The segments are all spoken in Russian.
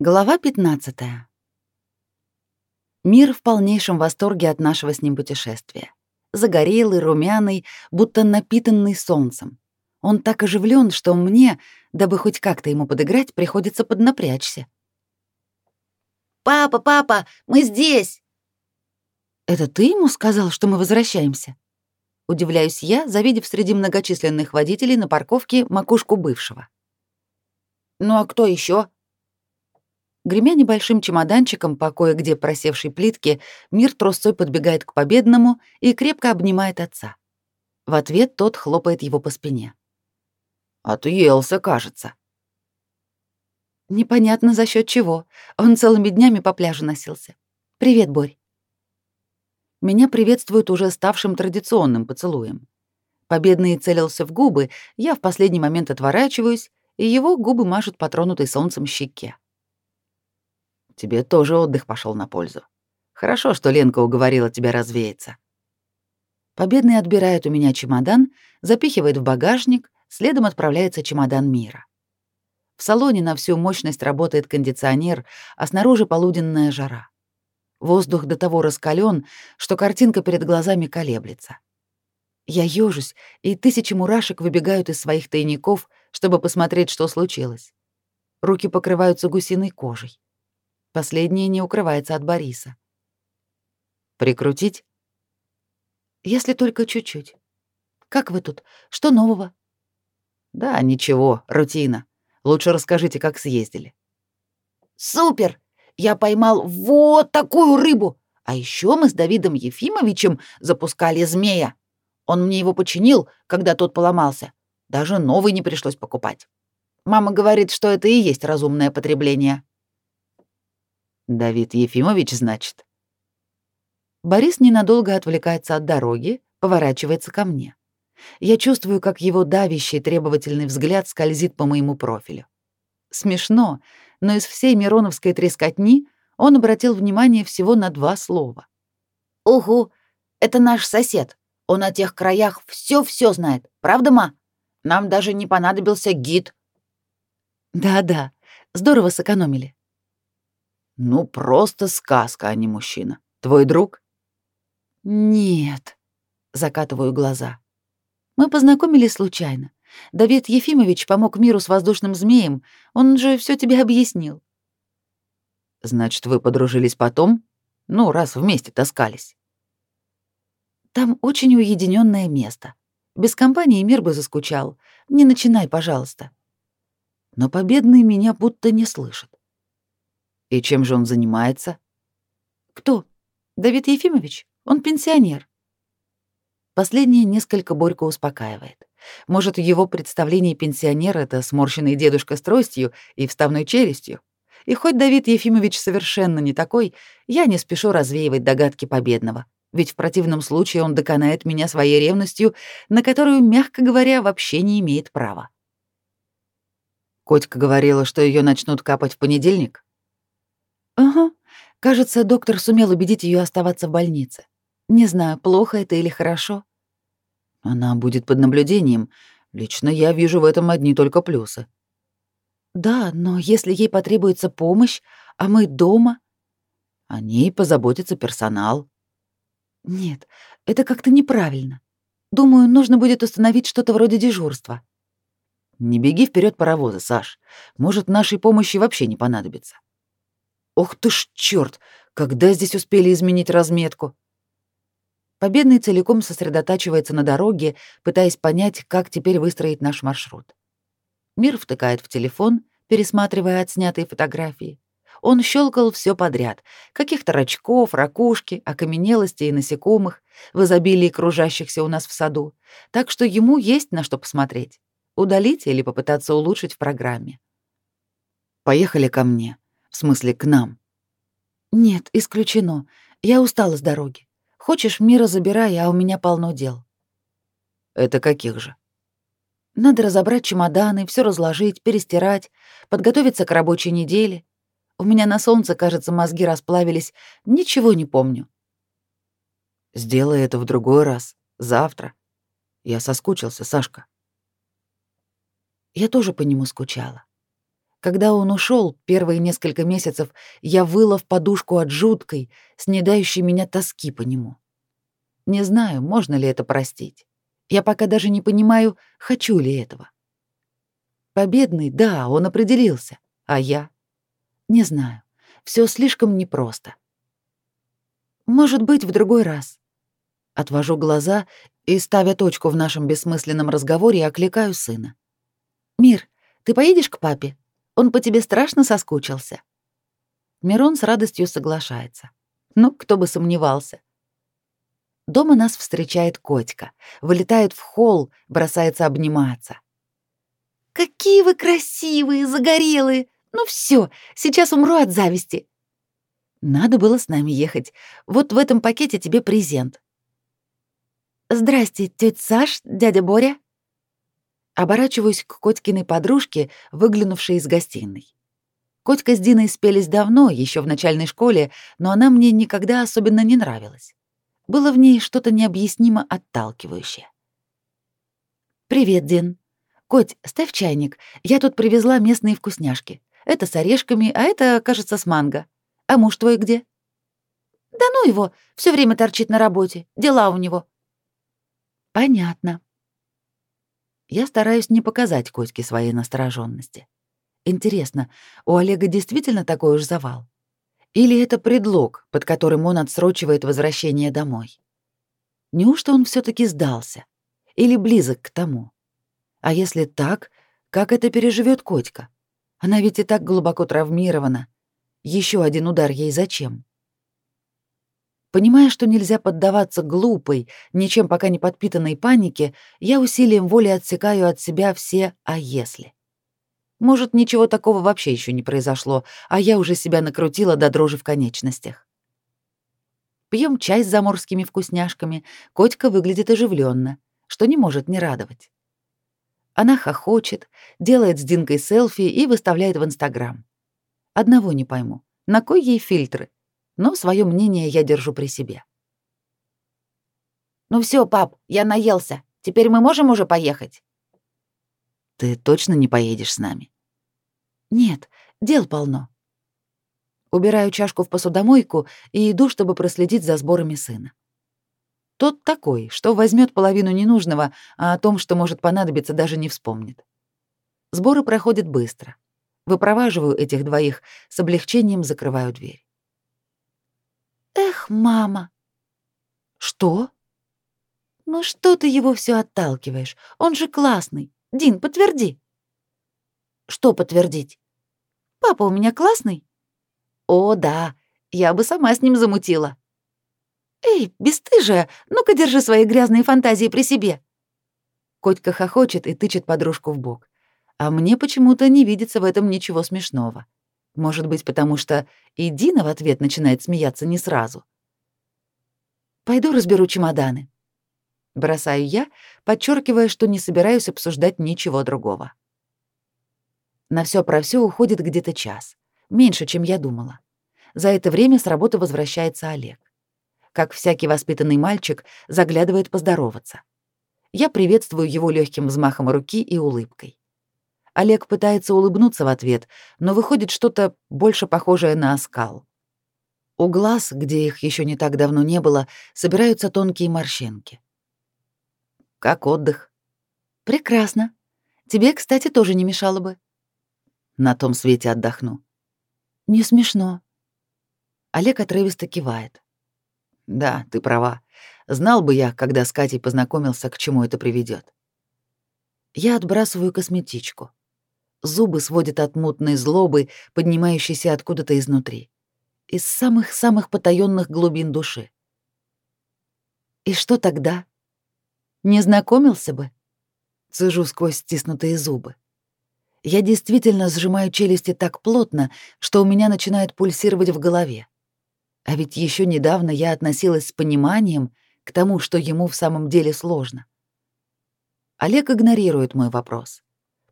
Глава 15. Мир в полнейшем восторге от нашего с ним путешествия. Загорелый, румяный, будто напитанный солнцем. Он так оживлен, что мне, дабы хоть как-то ему подыграть, приходится поднапрячься. «Папа, папа, мы здесь!» «Это ты ему сказал, что мы возвращаемся?» Удивляюсь я, завидев среди многочисленных водителей на парковке макушку бывшего. «Ну а кто еще? Гремя небольшим чемоданчиком по кое-где просевшей плитке, Мир трусцой подбегает к победному и крепко обнимает отца. В ответ тот хлопает его по спине. «Отъелся, кажется». Непонятно за счет чего. Он целыми днями по пляжу носился. «Привет, Борь». Меня приветствуют уже ставшим традиционным поцелуем. Победный целился в губы, я в последний момент отворачиваюсь, и его губы мажут по тронутой солнцем щеке. Тебе тоже отдых пошел на пользу. Хорошо, что Ленка уговорила тебя развеяться. Победный отбирает у меня чемодан, запихивает в багажник, следом отправляется чемодан мира. В салоне на всю мощность работает кондиционер, а снаружи полуденная жара. Воздух до того раскален, что картинка перед глазами колеблется. Я ёжусь, и тысячи мурашек выбегают из своих тайников, чтобы посмотреть, что случилось. Руки покрываются гусиной кожей. Последнее не укрывается от Бориса. Прикрутить? Если только чуть-чуть. Как вы тут? Что нового? Да, ничего, рутина. Лучше расскажите, как съездили. Супер! Я поймал вот такую рыбу. А еще мы с Давидом Ефимовичем запускали змея. Он мне его починил, когда тот поломался. Даже новый не пришлось покупать. Мама говорит, что это и есть разумное потребление. Давид Ефимович, значит? Борис ненадолго отвлекается от дороги, поворачивается ко мне. Я чувствую, как его давящий требовательный взгляд скользит по моему профилю. Смешно, но из всей Мироновской трескотни он обратил внимание всего на два слова. «Угу, это наш сосед. Он о тех краях все-все знает. Правда, ма? Нам даже не понадобился гид». «Да-да, здорово сэкономили. Ну, просто сказка, а не мужчина. Твой друг? Нет, закатываю глаза. Мы познакомились случайно. Давид Ефимович помог миру с воздушным змеем. Он же все тебе объяснил. Значит, вы подружились потом? Ну, раз вместе таскались. Там очень уединенное место. Без компании мир бы заскучал. Не начинай, пожалуйста. Но победный меня будто не слышит. И чем же он занимается? Кто? Давид Ефимович? Он пенсионер. Последнее несколько Борько успокаивает. Может, его представление пенсионера — это сморщенный дедушка с тростью и вставной челюстью. И хоть Давид Ефимович совершенно не такой, я не спешу развеивать догадки победного, ведь в противном случае он доконает меня своей ревностью, на которую, мягко говоря, вообще не имеет права. Котька говорила, что ее начнут капать в понедельник? Ага. Кажется, доктор сумел убедить ее оставаться в больнице. Не знаю, плохо это или хорошо. Она будет под наблюдением. Лично я вижу в этом одни только плюсы. Да, но если ей потребуется помощь, а мы дома, о ней позаботится персонал. Нет, это как-то неправильно. Думаю, нужно будет установить что-то вроде дежурства. Не беги вперед паровоза, Саш. Может, нашей помощи вообще не понадобится. Ох ты ж чёрт, когда здесь успели изменить разметку? Победный целиком сосредотачивается на дороге, пытаясь понять, как теперь выстроить наш маршрут. Мир втыкает в телефон, пересматривая отснятые фотографии. Он щелкал все подряд: каких-то рачков, ракушки, окаменелостей и насекомых в изобилии кружащихся у нас в саду, так что ему есть на что посмотреть, удалить или попытаться улучшить в программе. Поехали ко мне. В смысле, к нам. Нет, исключено. Я устала с дороги. Хочешь, мира забирай, а у меня полно дел. Это каких же? Надо разобрать чемоданы, все разложить, перестирать, подготовиться к рабочей неделе. У меня на солнце, кажется, мозги расплавились. Ничего не помню. Сделай это в другой раз, завтра. Я соскучился, Сашка. Я тоже по нему скучала. Когда он ушел, первые несколько месяцев я выла в подушку от жуткой, снедающей меня тоски по нему. Не знаю, можно ли это простить. Я пока даже не понимаю, хочу ли этого. Победный, да, он определился, а я? Не знаю. Все слишком непросто. Может быть, в другой раз. Отвожу глаза и, ставя точку в нашем бессмысленном разговоре, окликаю сына. «Мир, ты поедешь к папе? Он по тебе страшно соскучился». Мирон с радостью соглашается. Ну, кто бы сомневался. Дома нас встречает Котька, вылетает в холл, бросается обниматься. «Какие вы красивые, загорелые! Ну все, сейчас умру от зависти!» Надо было с нами ехать. Вот в этом пакете тебе презент. Здрасте, тетя Саш, дядя Боря. Оборачиваюсь к Котькиной подружке, выглянувшей из гостиной. Котька с Диной спелись давно, еще в начальной школе, но она мне никогда особенно не нравилась. Было в ней что-то необъяснимо отталкивающее. «Привет, Дин. Коть, ставь чайник. Я тут привезла местные вкусняшки. Это с орешками, а это, кажется, с манго. А муж твой где?» «Да ну его, все время торчит на работе. Дела у него». «Понятно». Я стараюсь не показать Котьке своей настороженности. Интересно, у Олега действительно такой уж завал? Или это предлог, под которым он отсрочивает возвращение домой? Неужто он все таки сдался? Или близок к тому? А если так, как это переживет Котька? Она ведь и так глубоко травмирована. Еще один удар ей зачем? Понимая, что нельзя поддаваться глупой, ничем пока не подпитанной панике, я усилием воли отсекаю от себя все «а если». Может, ничего такого вообще еще не произошло, а я уже себя накрутила до дрожи в конечностях. Пьем чай с заморскими вкусняшками, Котька выглядит оживленно, что не может не радовать. Она хохочет, делает с Динкой селфи и выставляет в Инстаграм. Одного не пойму. На кой ей фильтры? Но свое мнение я держу при себе. «Ну все, пап, я наелся. Теперь мы можем уже поехать?» «Ты точно не поедешь с нами?» «Нет, дел полно». Убираю чашку в посудомойку и иду, чтобы проследить за сборами сына. Тот такой, что возьмет половину ненужного, а о том, что может понадобиться, даже не вспомнит. Сборы проходят быстро. Выпроваживаю этих двоих, с облегчением закрываю дверь. Эх, мама. Что? Ну что ты его все отталкиваешь? Он же классный. Дин, подтверди. Что подтвердить? Папа у меня классный? О, да. Я бы сама с ним замутила. Эй, бесстыжая, ну-ка держи свои грязные фантазии при себе. Котька хохочет и тычет подружку в бок. А мне почему-то не видится в этом ничего смешного. Может быть, потому что и Дина в ответ начинает смеяться не сразу. «Пойду разберу чемоданы». Бросаю я, подчеркивая, что не собираюсь обсуждать ничего другого. На все про все уходит где-то час. Меньше, чем я думала. За это время с работы возвращается Олег. Как всякий воспитанный мальчик, заглядывает поздороваться. Я приветствую его легким взмахом руки и улыбкой. Олег пытается улыбнуться в ответ, но выходит что-то больше похожее на оскал. У глаз, где их еще не так давно не было, собираются тонкие морщинки. Как отдых? Прекрасно. Тебе, кстати, тоже не мешало бы. На том свете отдохну. Не смешно. Олег отрывисто кивает. Да, ты права. Знал бы я, когда с Катей познакомился, к чему это приведет. Я отбрасываю косметичку. Зубы сводят от мутной злобы, поднимающейся откуда-то изнутри. Из самых-самых потаённых глубин души. И что тогда? Не знакомился бы? Цежу сквозь стиснутые зубы. Я действительно сжимаю челюсти так плотно, что у меня начинает пульсировать в голове. А ведь еще недавно я относилась с пониманием к тому, что ему в самом деле сложно. Олег игнорирует мой вопрос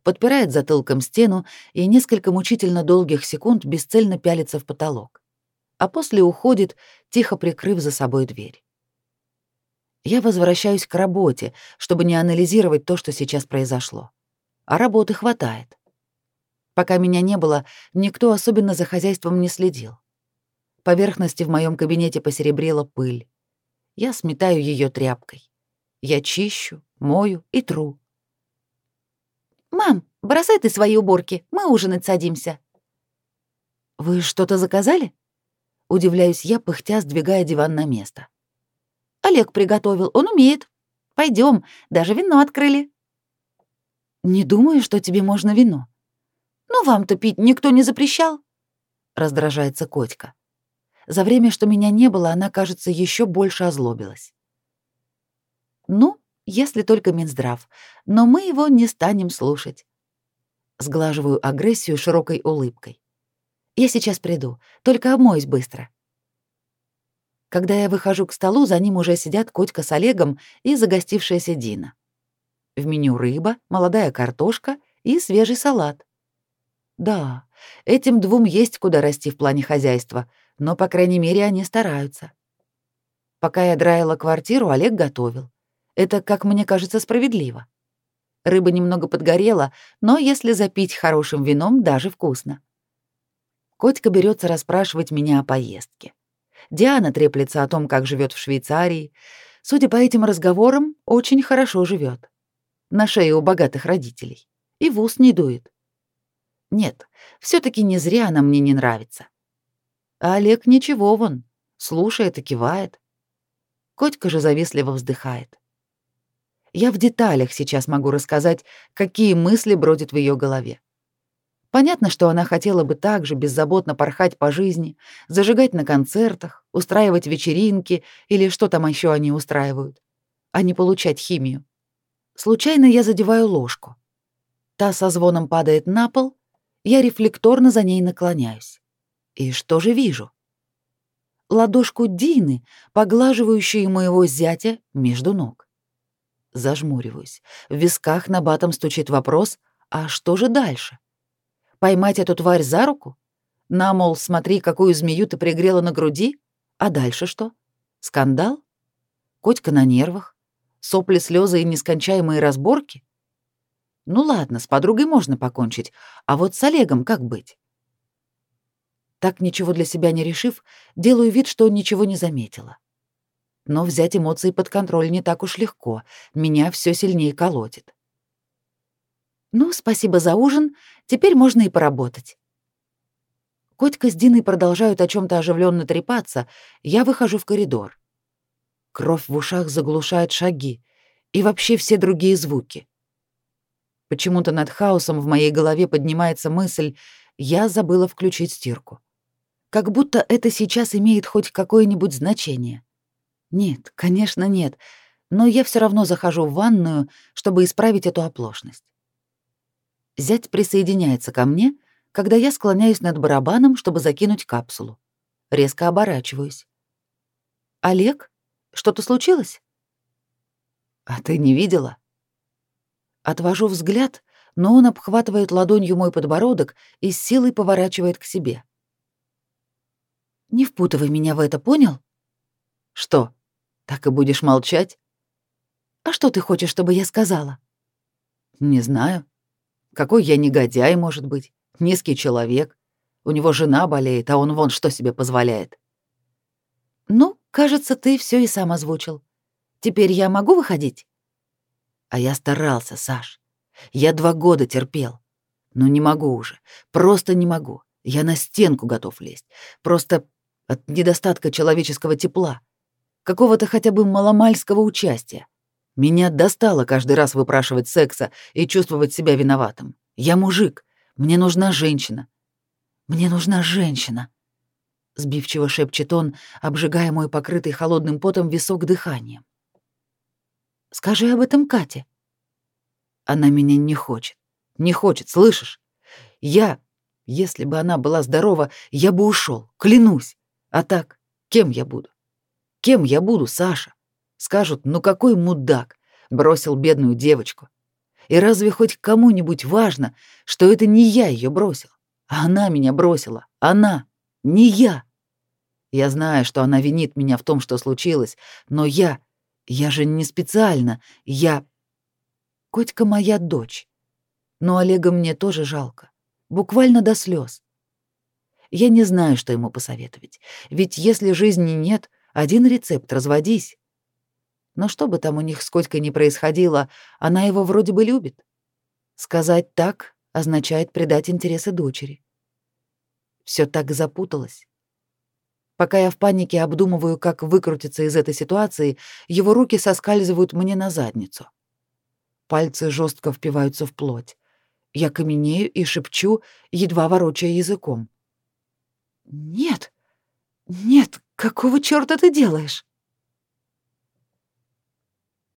подпирает затылком стену и несколько мучительно долгих секунд бесцельно пялится в потолок, а после уходит, тихо прикрыв за собой дверь. Я возвращаюсь к работе, чтобы не анализировать то, что сейчас произошло. А работы хватает. Пока меня не было, никто особенно за хозяйством не следил. Поверхности в моем кабинете посеребрила пыль. Я сметаю ее тряпкой. Я чищу, мою и тру. «Мам, бросай ты свои уборки, мы ужинать садимся». «Вы что-то заказали?» Удивляюсь я, пыхтя, сдвигая диван на место. «Олег приготовил, он умеет. Пойдем, даже вино открыли». «Не думаю, что тебе можно вино». «Ну, вам-то пить никто не запрещал», — раздражается Котька. За время, что меня не было, она, кажется, еще больше озлобилась. «Ну, если только Минздрав, но мы его не станем слушать». Сглаживаю агрессию широкой улыбкой. «Я сейчас приду, только обмоюсь быстро». Когда я выхожу к столу, за ним уже сидят Котька с Олегом и загостившаяся Дина. В меню рыба, молодая картошка и свежий салат. Да, этим двум есть куда расти в плане хозяйства, но, по крайней мере, они стараются. Пока я драила квартиру, Олег готовил. Это, как мне кажется, справедливо. Рыба немного подгорела, но если запить хорошим вином, даже вкусно. Котька берется расспрашивать меня о поездке. Диана треплется о том, как живет в Швейцарии. Судя по этим разговорам, очень хорошо живет. На шее у богатых родителей. И в ус не дует. Нет, все таки не зря она мне не нравится. А Олег ничего вон, слушает и кивает. Котька же завистливо вздыхает. Я в деталях сейчас могу рассказать, какие мысли бродят в ее голове. Понятно, что она хотела бы так же беззаботно порхать по жизни, зажигать на концертах, устраивать вечеринки или что там еще они устраивают, а не получать химию. Случайно я задеваю ложку. Та со звоном падает на пол, я рефлекторно за ней наклоняюсь. И что же вижу? Ладошку Дины, поглаживающую моего зятя между ног. Зажмуриваюсь. В висках на батом стучит вопрос, а что же дальше? Поймать эту тварь за руку? На, мол, смотри, какую змею ты пригрела на груди? А дальше что? Скандал? Котька на нервах? Сопли, слезы и нескончаемые разборки? Ну ладно, с подругой можно покончить, а вот с Олегом как быть? Так ничего для себя не решив, делаю вид, что ничего не заметила. Но взять эмоции под контроль не так уж легко, меня все сильнее колотит. Ну, спасибо за ужин, теперь можно и поработать. Котька с Диной продолжают о чем то оживленно трепаться, я выхожу в коридор. Кровь в ушах заглушает шаги и вообще все другие звуки. Почему-то над хаосом в моей голове поднимается мысль «я забыла включить стирку». Как будто это сейчас имеет хоть какое-нибудь значение. Нет, конечно, нет, но я все равно захожу в ванную, чтобы исправить эту оплошность. Зять присоединяется ко мне, когда я склоняюсь над барабаном, чтобы закинуть капсулу. Резко оборачиваюсь. «Олег, что-то случилось?» «А ты не видела?» Отвожу взгляд, но он обхватывает ладонью мой подбородок и с силой поворачивает к себе. «Не впутывай меня в это, понял?» «Что, так и будешь молчать?» «А что ты хочешь, чтобы я сказала?» «Не знаю. Какой я негодяй, может быть, низкий человек. У него жена болеет, а он вон что себе позволяет». «Ну, кажется, ты все и сам озвучил. Теперь я могу выходить?» А я старался, Саш. Я два года терпел. Но не могу уже. Просто не могу. Я на стенку готов лезть. Просто от недостатка человеческого тепла. Какого-то хотя бы маломальского участия. Меня достало каждый раз выпрашивать секса и чувствовать себя виноватым. Я мужик. Мне нужна женщина. Мне нужна женщина. Сбивчиво шепчет он, обжигая мой покрытый холодным потом висок дыханием. Скажи об этом Кате. Она меня не хочет. Не хочет, слышишь? Я, если бы она была здорова, я бы ушел, клянусь. А так, кем я буду? Кем я буду, Саша? Скажут, ну какой мудак, бросил бедную девочку. И разве хоть кому-нибудь важно, что это не я ее бросил, а она меня бросила? Она, не я. Я знаю, что она винит меня в том, что случилось, но я я же не специально. Я... Котька моя дочь. Но Олега мне тоже жалко. Буквально до слез. Я не знаю, что ему посоветовать. Ведь если жизни нет, один рецепт — разводись. Но что бы там у них сколько ни происходило, она его вроде бы любит. Сказать так означает предать интересы дочери. Все так запуталось. Пока я в панике обдумываю, как выкрутиться из этой ситуации, его руки соскальзывают мне на задницу. Пальцы жестко впиваются в плоть. Я каменею и шепчу, едва ворочая языком. «Нет, нет, какого чёрта ты делаешь?»